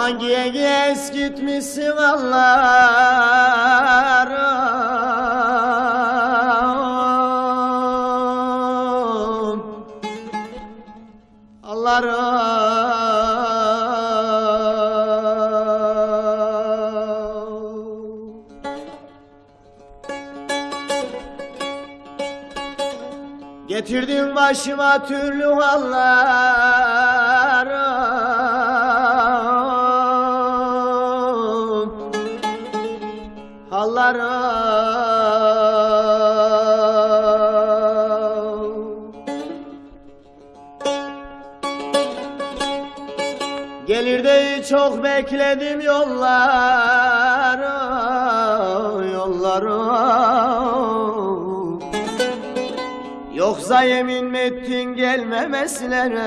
Aman giye giye eskitmişsin Allah'ım? Allah'ım. Getirdin başıma türlü hallarım Hallarım Gelir de çok bekledim yolları Yolları Yoksa yemin mi ettin gelmemesine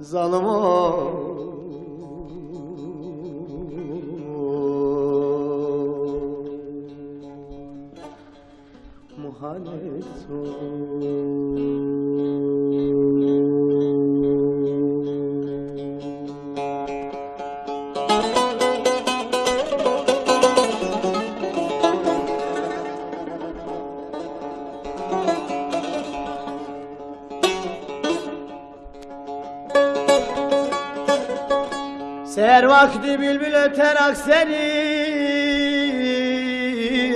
Zalim ol Muhallet ol Seher vakti bülbül öter akseri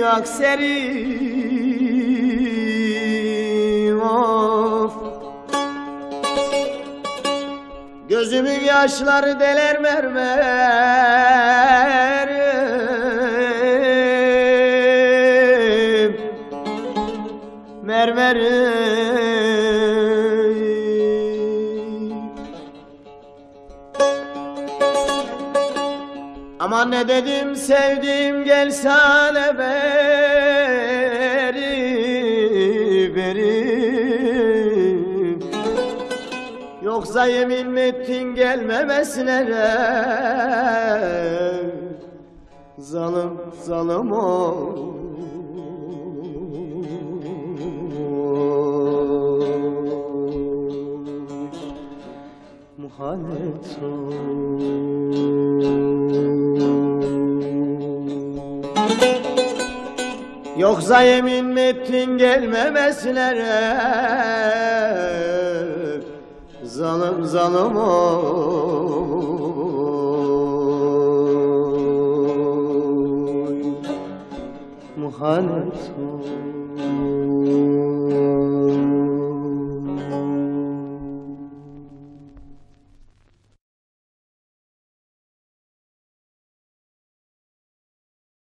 Akseri Gözümün yaşları deler mermerim Mermerim. Aman ne dedim sevdim gel sana beri Yoksa yemin mi ettin gelmemesine? Zalim ol Muhallet ol Yoksa yemin mi ettin gelmemesine Zalim zalim ol Muhallet ol